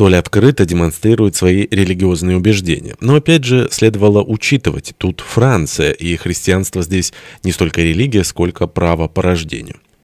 столь открыто демонстрирует свои религиозные убеждения. Но опять же, следовало учитывать, тут Франция, и христианство здесь не столько религия, сколько право по рождению.